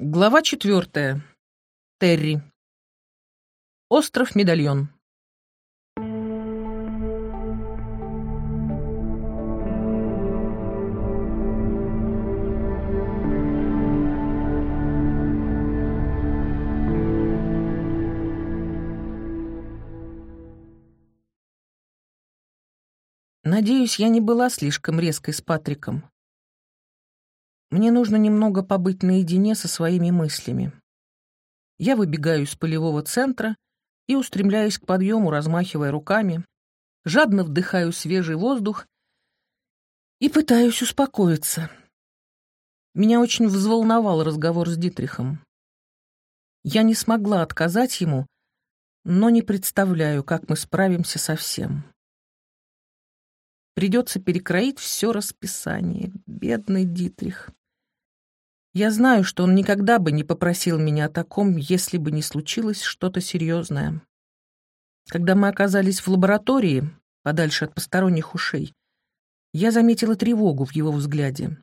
Глава четвертая. Терри. Остров Медальон. Надеюсь, я не была слишком резкой с Патриком. Мне нужно немного побыть наедине со своими мыслями. Я выбегаю из полевого центра и устремляюсь к подъему, размахивая руками, жадно вдыхаю свежий воздух и пытаюсь успокоиться. Меня очень взволновал разговор с Дитрихом. Я не смогла отказать ему, но не представляю, как мы справимся со всем. Придется перекроить все расписание. Бедный Дитрих. Я знаю, что он никогда бы не попросил меня о таком, если бы не случилось что-то серьезное. Когда мы оказались в лаборатории, подальше от посторонних ушей, я заметила тревогу в его взгляде.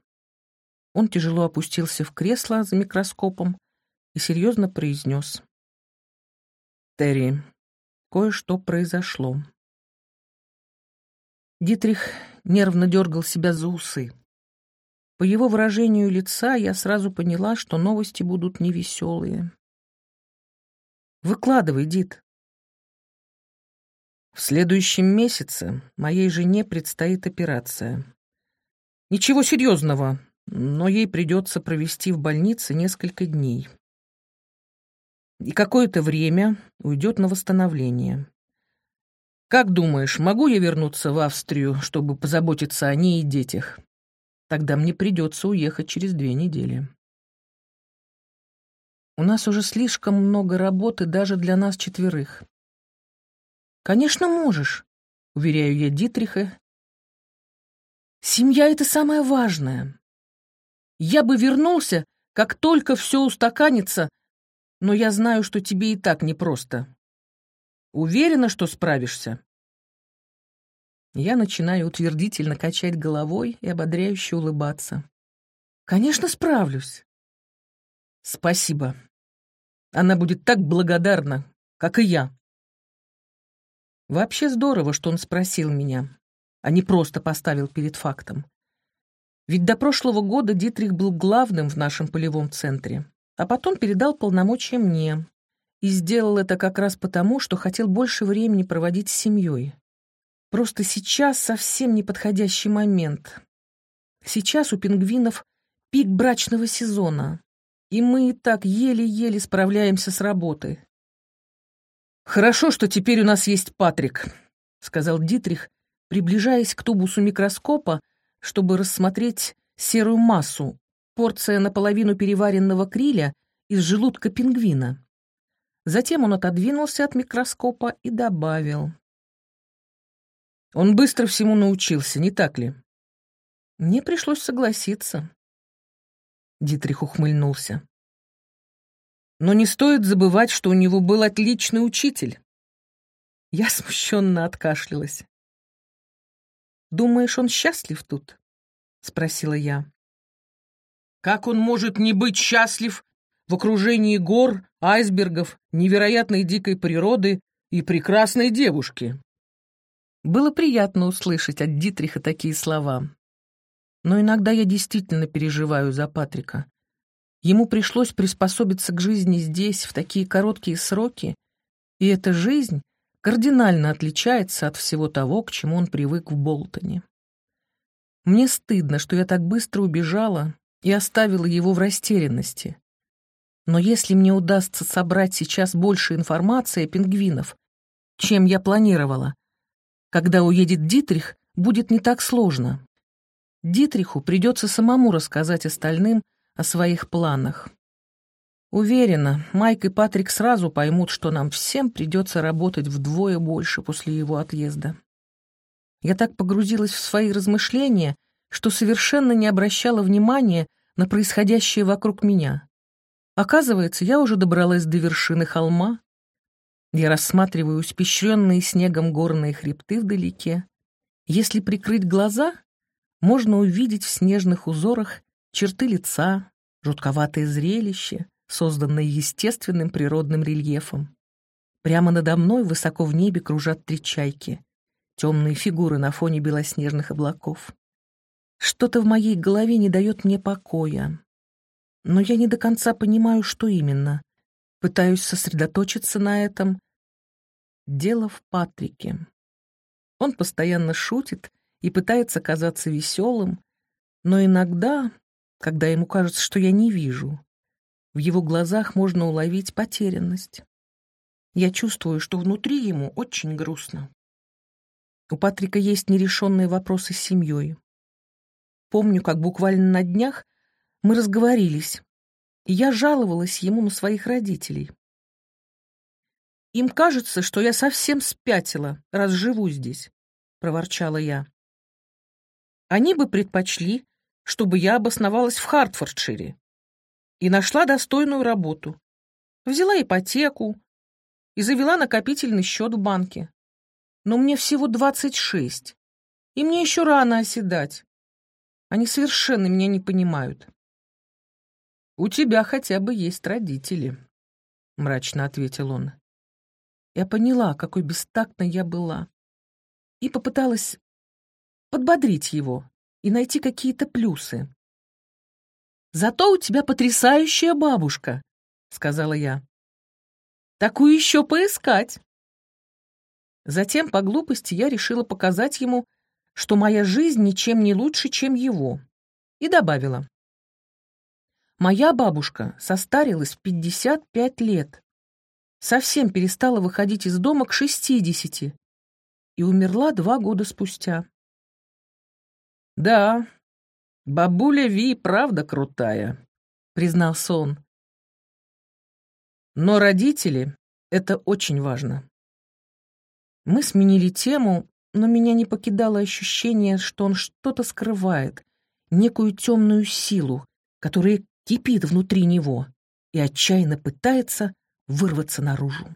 Он тяжело опустился в кресло за микроскопом и серьезно произнес. «Терри, кое-что произошло». Дитрих нервно дергал себя за усы. По его выражению лица я сразу поняла, что новости будут невеселые. «Выкладывай, Дит». В следующем месяце моей жене предстоит операция. Ничего серьезного, но ей придется провести в больнице несколько дней. И какое-то время уйдет на восстановление. Как думаешь, могу я вернуться в Австрию, чтобы позаботиться о ней и детях? Тогда мне придется уехать через две недели. У нас уже слишком много работы даже для нас четверых. Конечно, можешь, уверяю я Дитриха. Семья — это самое важное. Я бы вернулся, как только все устаканится, но я знаю, что тебе и так непросто. Уверена, что справишься?» Я начинаю утвердительно качать головой и ободряюще улыбаться. «Конечно, справлюсь». «Спасибо. Она будет так благодарна, как и я». Вообще здорово, что он спросил меня, а не просто поставил перед фактом. Ведь до прошлого года Дитрих был главным в нашем полевом центре, а потом передал полномочия мне, и сделал это как раз потому, что хотел больше времени проводить с семьей. Просто сейчас совсем неподходящий момент. Сейчас у пингвинов пик брачного сезона, и мы и так еле-еле справляемся с работой. «Хорошо, что теперь у нас есть Патрик», — сказал Дитрих, приближаясь к тубусу микроскопа, чтобы рассмотреть серую массу, порция наполовину переваренного криля из желудка пингвина. Затем он отодвинулся от микроскопа и добавил. Он быстро всему научился, не так ли? Мне пришлось согласиться. Дитрих ухмыльнулся. Но не стоит забывать, что у него был отличный учитель. Я смущенно откашлялась. «Думаешь, он счастлив тут?» — спросила я. «Как он может не быть счастлив в окружении гор, айсбергов, невероятной дикой природы и прекрасной девушки. Было приятно услышать от Дитриха такие слова. Но иногда я действительно переживаю за Патрика. Ему пришлось приспособиться к жизни здесь в такие короткие сроки, и эта жизнь кардинально отличается от всего того, к чему он привык в Болтоне. Мне стыдно, что я так быстро убежала и оставила его в растерянности. Но если мне удастся собрать сейчас больше информации о пингвинов, чем я планировала, когда уедет Дитрих, будет не так сложно. Дитриху придется самому рассказать остальным о своих планах. Уверена, Майк и Патрик сразу поймут, что нам всем придется работать вдвое больше после его отъезда. Я так погрузилась в свои размышления, что совершенно не обращала внимания на происходящее вокруг меня. Оказывается, я уже добралась до вершины холма. Я рассматриваю испещренные снегом горные хребты вдалеке. Если прикрыть глаза, можно увидеть в снежных узорах черты лица, Жутковатое зрелище, созданное естественным природным рельефом. Прямо надо мной высоко в небе кружат три чайки. Темные фигуры на фоне белоснежных облаков. Что-то в моей голове не дает мне покоя. Но я не до конца понимаю, что именно. Пытаюсь сосредоточиться на этом. Дело в Патрике. Он постоянно шутит и пытается казаться веселым, но иногда, когда ему кажется, что я не вижу, в его глазах можно уловить потерянность. Я чувствую, что внутри ему очень грустно. У Патрика есть нерешенные вопросы с семьей. Помню, как буквально на днях мы разговорились, я жаловалась ему на своих родителей. «Им кажется, что я совсем спятила, раз живу здесь», — проворчала я. «Они бы предпочли, чтобы я обосновалась в Хартфордшире и нашла достойную работу. Взяла ипотеку, и завела накопительный счет в банке. Но мне всего двадцать шесть, и мне еще рано оседать. Они совершенно меня не понимают. «У тебя хотя бы есть родители», — мрачно ответил он. Я поняла, какой бестактной я была, и попыталась подбодрить его и найти какие-то плюсы. «Зато у тебя потрясающая бабушка», — сказала я. Такую еще поискать. Затем, по глупости, я решила показать ему, что моя жизнь ничем не лучше, чем его, и добавила. Моя бабушка состарилась в 55 лет, совсем перестала выходить из дома к 60 и умерла два года спустя. «Да, бабуля Ви правда крутая», — признался он. Но родители — это очень важно. Мы сменили тему, но меня не покидало ощущение, что он что-то скрывает, некую темную силу, которая кипит внутри него и отчаянно пытается вырваться наружу.